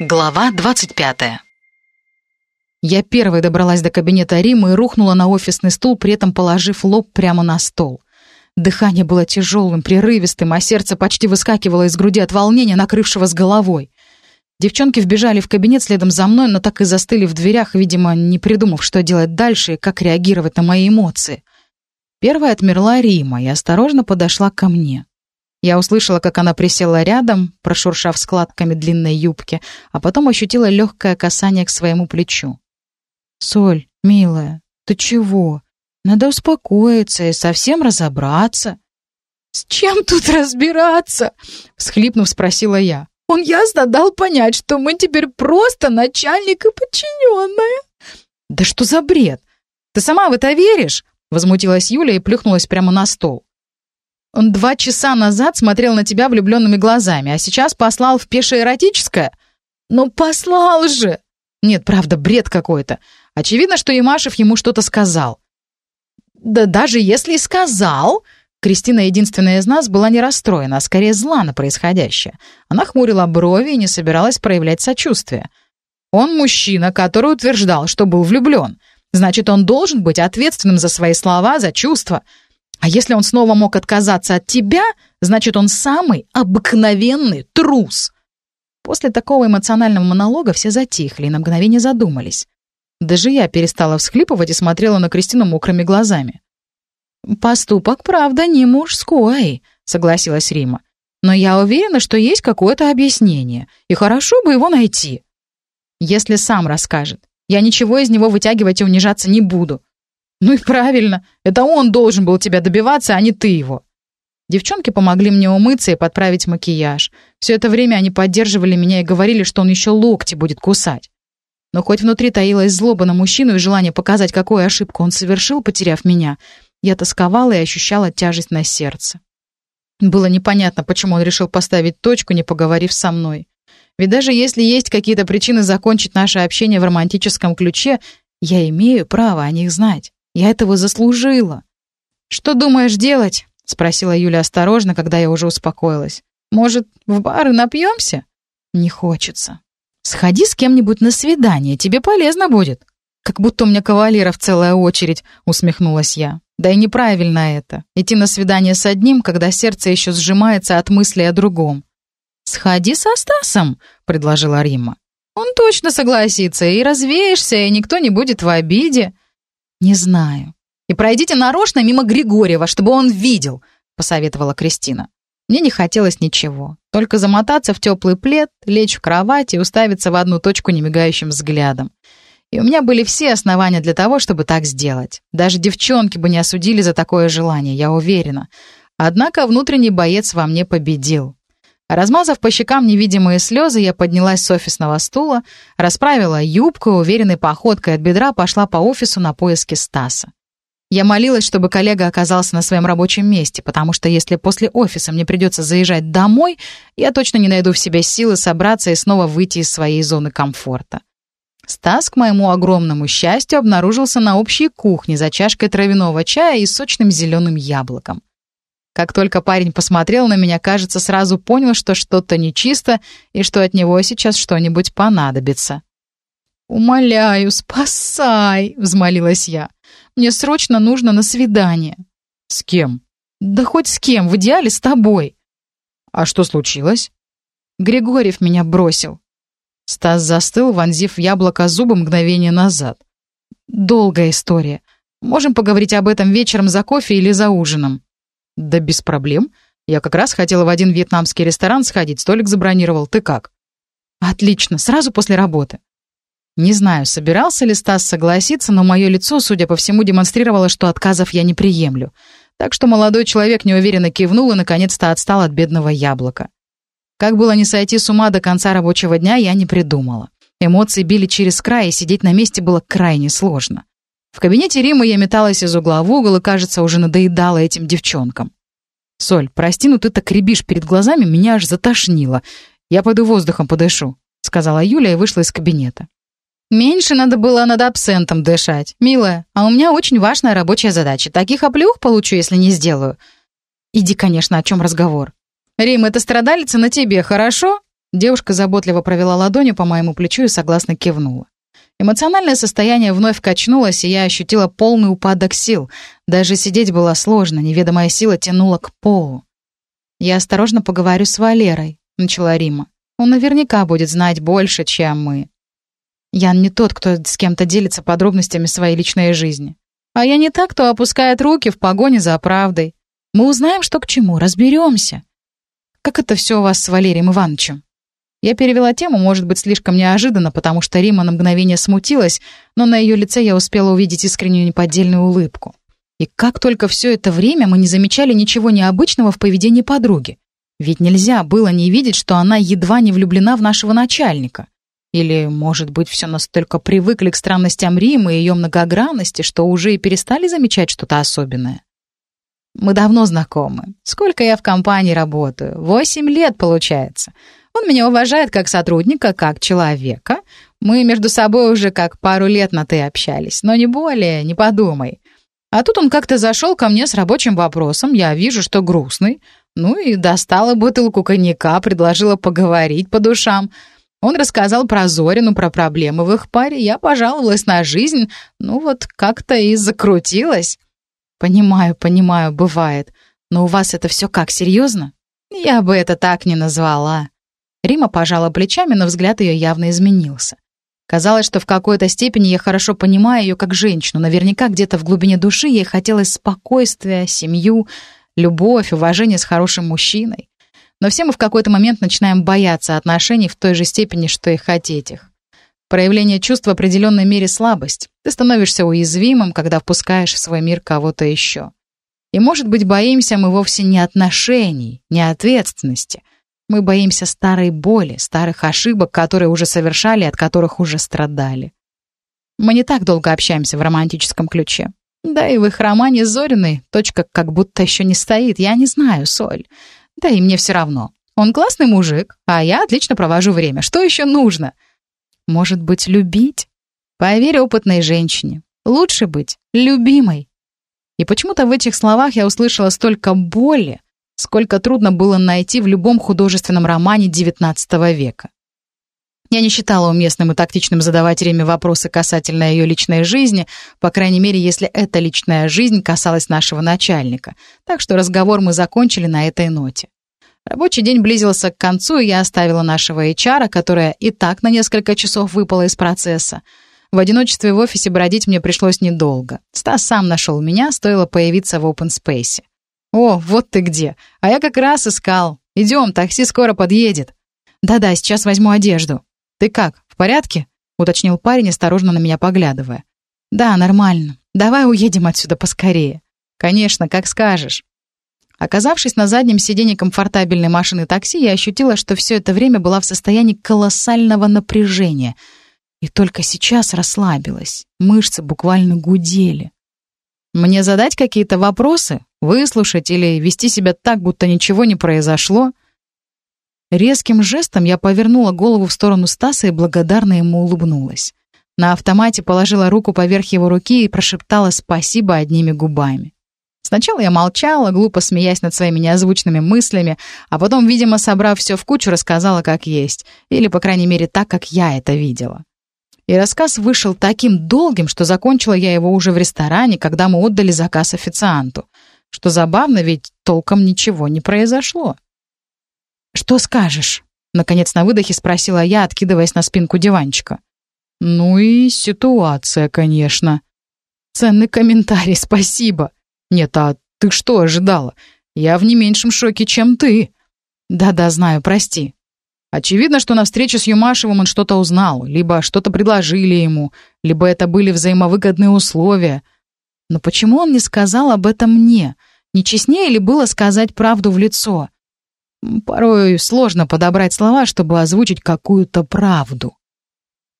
Глава 25. Я первой добралась до кабинета Римы и рухнула на офисный стул, при этом положив лоб прямо на стол. Дыхание было тяжелым, прерывистым, а сердце почти выскакивало из груди от волнения, накрывшего с головой. Девчонки вбежали в кабинет следом за мной, но так и застыли в дверях, видимо, не придумав, что делать дальше и как реагировать на мои эмоции. Первая отмерла Рима и осторожно подошла ко мне. Я услышала, как она присела рядом, прошуршав складками длинной юбки, а потом ощутила легкое касание к своему плечу. «Соль, милая, ты чего? Надо успокоиться и совсем разобраться». «С чем тут разбираться?» — всхлипнув, спросила я. «Он ясно дал понять, что мы теперь просто начальник и подчиненная». «Да что за бред? Ты сама в это веришь?» — возмутилась Юля и плюхнулась прямо на стол. Он два часа назад смотрел на тебя влюбленными глазами, а сейчас послал в пешее эротическое? Ну, послал же! Нет, правда, бред какой-то. Очевидно, что Имашев ему что-то сказал. Да даже если и сказал... Кристина, единственная из нас, была не расстроена, а скорее зла на происходящее. Она хмурила брови и не собиралась проявлять сочувствие. Он мужчина, который утверждал, что был влюблен. Значит, он должен быть ответственным за свои слова, за чувства. А если он снова мог отказаться от тебя, значит, он самый обыкновенный трус. После такого эмоционального монолога все затихли и на мгновение задумались. Даже я перестала всхлипывать и смотрела на Кристину мокрыми глазами. «Поступок, правда, не мужской», — согласилась Рима. «Но я уверена, что есть какое-то объяснение, и хорошо бы его найти». «Если сам расскажет. Я ничего из него вытягивать и унижаться не буду. «Ну и правильно. Это он должен был тебя добиваться, а не ты его». Девчонки помогли мне умыться и подправить макияж. Все это время они поддерживали меня и говорили, что он еще локти будет кусать. Но хоть внутри таилась злоба на мужчину и желание показать, какую ошибку он совершил, потеряв меня, я тосковала и ощущала тяжесть на сердце. Было непонятно, почему он решил поставить точку, не поговорив со мной. Ведь даже если есть какие-то причины закончить наше общение в романтическом ключе, я имею право о них знать. Я этого заслужила. Что думаешь делать? спросила Юля осторожно, когда я уже успокоилась. Может, в бар и напьемся? Не хочется. Сходи с кем-нибудь на свидание, тебе полезно будет. Как будто у меня кавалеров целая очередь, усмехнулась я. Да и неправильно это. Идти на свидание с одним, когда сердце еще сжимается от мысли о другом. «Сходи со Стасом», — предложила Римма. «Он точно согласится, и развеешься, и никто не будет в обиде». «Не знаю. И пройдите нарочно мимо Григорьева, чтобы он видел», — посоветовала Кристина. Мне не хотелось ничего. Только замотаться в теплый плед, лечь в кровать и уставиться в одну точку немигающим взглядом. И у меня были все основания для того, чтобы так сделать. Даже девчонки бы не осудили за такое желание, я уверена. Однако внутренний боец во мне победил. Размазав по щекам невидимые слезы, я поднялась с офисного стула, расправила юбку, уверенной походкой от бедра пошла по офису на поиски Стаса. Я молилась, чтобы коллега оказался на своем рабочем месте, потому что если после офиса мне придется заезжать домой, я точно не найду в себе силы собраться и снова выйти из своей зоны комфорта. Стас, к моему огромному счастью, обнаружился на общей кухне за чашкой травяного чая и сочным зеленым яблоком. Как только парень посмотрел на меня, кажется, сразу понял, что что-то нечисто и что от него сейчас что-нибудь понадобится. «Умоляю, спасай!» — взмолилась я. «Мне срочно нужно на свидание». «С кем?» «Да хоть с кем, в идеале с тобой». «А что случилось?» «Григорьев меня бросил». Стас застыл, вонзив яблоко зубы мгновение назад. «Долгая история. Можем поговорить об этом вечером за кофе или за ужином». «Да без проблем. Я как раз хотела в один вьетнамский ресторан сходить, столик забронировал. Ты как?» «Отлично, сразу после работы». Не знаю, собирался ли Стас согласиться, но мое лицо, судя по всему, демонстрировало, что отказов я не приемлю. Так что молодой человек неуверенно кивнул и, наконец-то, отстал от бедного яблока. Как было не сойти с ума до конца рабочего дня, я не придумала. Эмоции били через край, и сидеть на месте было крайне сложно. В кабинете Римы я металась из угла в угол и, кажется, уже надоедала этим девчонкам. «Соль, прости, но ты так рябишь перед глазами, меня аж затошнило. Я пойду воздухом подышу», — сказала Юля и вышла из кабинета. «Меньше надо было над абсентом дышать. Милая, а у меня очень важная рабочая задача. Таких оплюх получу, если не сделаю». «Иди, конечно, о чем разговор?» «Рим, это страдалица на тебе, хорошо?» Девушка заботливо провела ладонью по моему плечу и согласно кивнула. Эмоциональное состояние вновь качнулось, и я ощутила полный упадок сил. Даже сидеть было сложно, неведомая сила тянула к полу. «Я осторожно поговорю с Валерой», — начала Рима. «Он наверняка будет знать больше, чем мы». Ян не тот, кто с кем-то делится подробностями своей личной жизни. А я не так, кто опускает руки в погоне за правдой. Мы узнаем, что к чему, разберемся. Как это все у вас с Валерием Ивановичем? Я перевела тему, может быть, слишком неожиданно, потому что Рима на мгновение смутилась, но на ее лице я успела увидеть искреннюю неподдельную улыбку. И как только все это время мы не замечали ничего необычного в поведении подруги. Ведь нельзя было не видеть, что она едва не влюблена в нашего начальника. Или, может быть, все настолько привыкли к странностям Римы и ее многогранности, что уже и перестали замечать что-то особенное. Мы давно знакомы. Сколько я в компании работаю? Восемь лет, получается. Он меня уважает как сотрудника, как человека. Мы между собой уже как пару лет на «ты» общались, но не более, не подумай. А тут он как-то зашел ко мне с рабочим вопросом, я вижу, что грустный. Ну и достала бутылку коньяка, предложила поговорить по душам. Он рассказал про Зорину, про проблемы в их паре, я пожаловалась на жизнь, ну вот как-то и закрутилась. Понимаю, понимаю, бывает. Но у вас это все как, серьезно? Я бы это так не назвала. Рима пожала плечами, но взгляд ее явно изменился. Казалось, что в какой-то степени я хорошо понимаю ее как женщину. Наверняка где-то в глубине души ей хотелось спокойствия, семью, любовь, уважение с хорошим мужчиной. Но все мы в какой-то момент начинаем бояться отношений в той же степени, что и хотеть их. Проявление чувств в определенной мере слабость. Ты становишься уязвимым, когда впускаешь в свой мир кого-то еще. И, может быть, боимся мы вовсе не отношений, не ответственности, мы боимся старой боли, старых ошибок, которые уже совершали, от которых уже страдали. Мы не так долго общаемся в романтическом ключе. Да и в их романе Зориной точка как будто еще не стоит. Я не знаю, Соль. Да и мне все равно. Он классный мужик, а я отлично провожу время. Что еще нужно? Может быть, любить? Поверь опытной женщине. Лучше быть любимой. И почему-то в этих словах я услышала столько боли, сколько трудно было найти в любом художественном романе XIX века. Я не считала уместным и тактичным задавать Реме вопросы касательно ее личной жизни, по крайней мере, если эта личная жизнь касалась нашего начальника, так что разговор мы закончили на этой ноте. Рабочий день близился к концу, и я оставила нашего HR, которая и так на несколько часов выпала из процесса. В одиночестве в офисе бродить мне пришлось недолго. Стас сам нашел меня, стоило появиться в open space. «О, вот ты где! А я как раз искал. Идем, такси скоро подъедет». «Да-да, сейчас возьму одежду». «Ты как, в порядке?» — уточнил парень, осторожно на меня поглядывая. «Да, нормально. Давай уедем отсюда поскорее». «Конечно, как скажешь». Оказавшись на заднем сиденье комфортабельной машины такси, я ощутила, что все это время была в состоянии колоссального напряжения. И только сейчас расслабилась. Мышцы буквально гудели. Мне задать какие-то вопросы? Выслушать или вести себя так, будто ничего не произошло? Резким жестом я повернула голову в сторону Стаса и благодарно ему улыбнулась. На автомате положила руку поверх его руки и прошептала «спасибо» одними губами. Сначала я молчала, глупо смеясь над своими неозвучными мыслями, а потом, видимо, собрав все в кучу, рассказала как есть, или, по крайней мере, так, как я это видела. И рассказ вышел таким долгим, что закончила я его уже в ресторане, когда мы отдали заказ официанту. Что забавно, ведь толком ничего не произошло. «Что скажешь?» — наконец на выдохе спросила я, откидываясь на спинку диванчика. «Ну и ситуация, конечно». «Ценный комментарий, спасибо». «Нет, а ты что ожидала? Я в не меньшем шоке, чем ты». «Да-да, знаю, прости». Очевидно, что на встрече с Юмашевым он что-то узнал, либо что-то предложили ему, либо это были взаимовыгодные условия — но почему он не сказал об этом мне? Не честнее ли было сказать правду в лицо? Порой сложно подобрать слова, чтобы озвучить какую-то правду.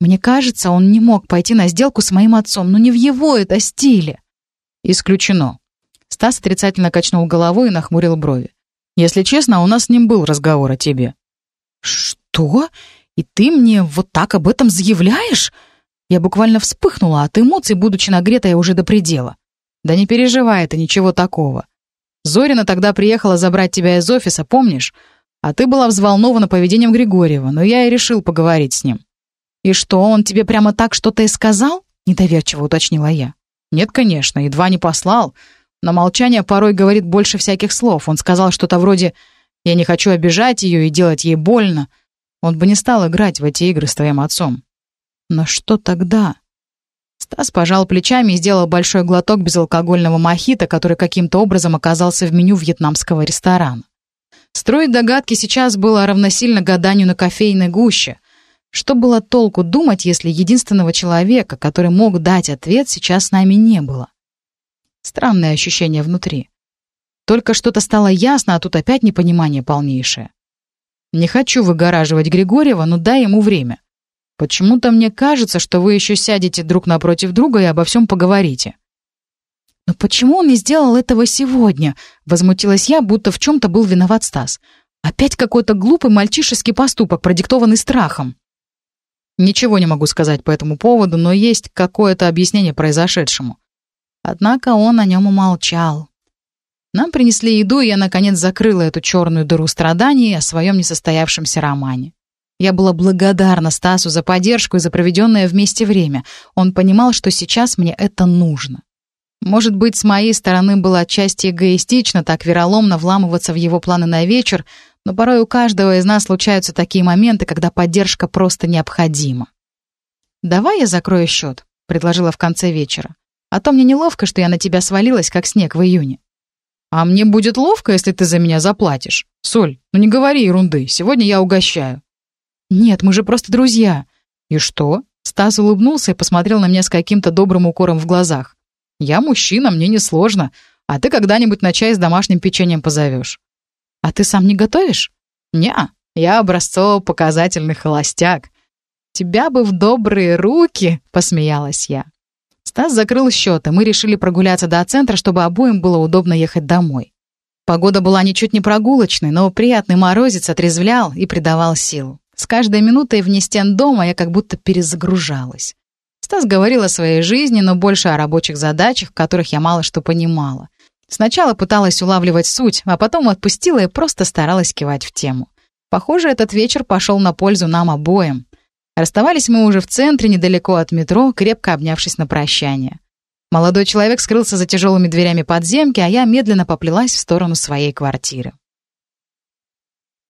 Мне кажется, он не мог пойти на сделку с моим отцом, но не в его это стиле. Исключено. Стас отрицательно качнул головой и нахмурил брови. Если честно, у нас с ним был разговор о тебе. Что? И ты мне вот так об этом заявляешь? Я буквально вспыхнула от эмоций, будучи нагретая уже до предела. «Да не переживай, это ничего такого. Зорина тогда приехала забрать тебя из офиса, помнишь? А ты была взволнована поведением Григорьева, но я и решил поговорить с ним». «И что, он тебе прямо так что-то и сказал?» — недоверчиво уточнила я. «Нет, конечно, едва не послал. Но молчание порой говорит больше всяких слов. Он сказал что-то вроде «Я не хочу обижать ее и делать ей больно». Он бы не стал играть в эти игры с твоим отцом. Но что тогда? Стас пожал плечами и сделал большой глоток безалкогольного мохито, который каким-то образом оказался в меню вьетнамского ресторана. Строить догадки сейчас было равносильно гаданию на кофейной гуще. Что было толку думать, если единственного человека, который мог дать ответ, сейчас с нами не было? Странное ощущение внутри. Только что-то стало ясно, а тут опять непонимание полнейшее. Не хочу выгораживать Григорьева, но дай ему время. Почему-то мне кажется, что вы еще сядете друг напротив друга и обо всем поговорите». «Но почему он не сделал этого сегодня?» — возмутилась я, будто в чем-то был виноват Стас. «Опять какой-то глупый мальчишеский поступок, продиктованный страхом». Ничего не могу сказать по этому поводу, но есть какое-то объяснение произошедшему. Однако он о нем умолчал. Нам принесли еду, и я, наконец, закрыла эту черную дыру страданий о своем несостоявшемся романе. Я была благодарна Стасу за поддержку и за проведенное вместе время. Он понимал, что сейчас мне это нужно. Может быть, с моей стороны было отчасти эгоистично так вероломно вламываться в его планы на вечер, но порой у каждого из нас случаются такие моменты, когда поддержка просто необходима. «Давай я закрою счет», — предложила в конце вечера. «А то мне неловко, что я на тебя свалилась, как снег в июне». «А мне будет ловко, если ты за меня заплатишь. Соль, ну не говори ерунды, сегодня я угощаю». «Нет, мы же просто друзья». «И что?» Стас улыбнулся и посмотрел на меня с каким-то добрым укором в глазах. «Я мужчина, мне несложно, а ты когда-нибудь на чай с домашним печеньем позовешь». «А ты сам не готовишь?» «Не, я образцово-показательный холостяк». «Тебя бы в добрые руки!» — посмеялась я. Стас закрыл счет, и мы решили прогуляться до центра, чтобы обоим было удобно ехать домой. Погода была ничуть не прогулочной, но приятный морозец отрезвлял и придавал сил. С каждой минутой вне стен дома я как будто перезагружалась. Стас говорил о своей жизни, но больше о рабочих задачах, в которых я мало что понимала. Сначала пыталась улавливать суть, а потом отпустила и просто старалась кивать в тему. Похоже, этот вечер пошел на пользу нам обоим. Расставались мы уже в центре, недалеко от метро, крепко обнявшись на прощание. Молодой человек скрылся за тяжелыми дверями подземки, а я медленно поплелась в сторону своей квартиры.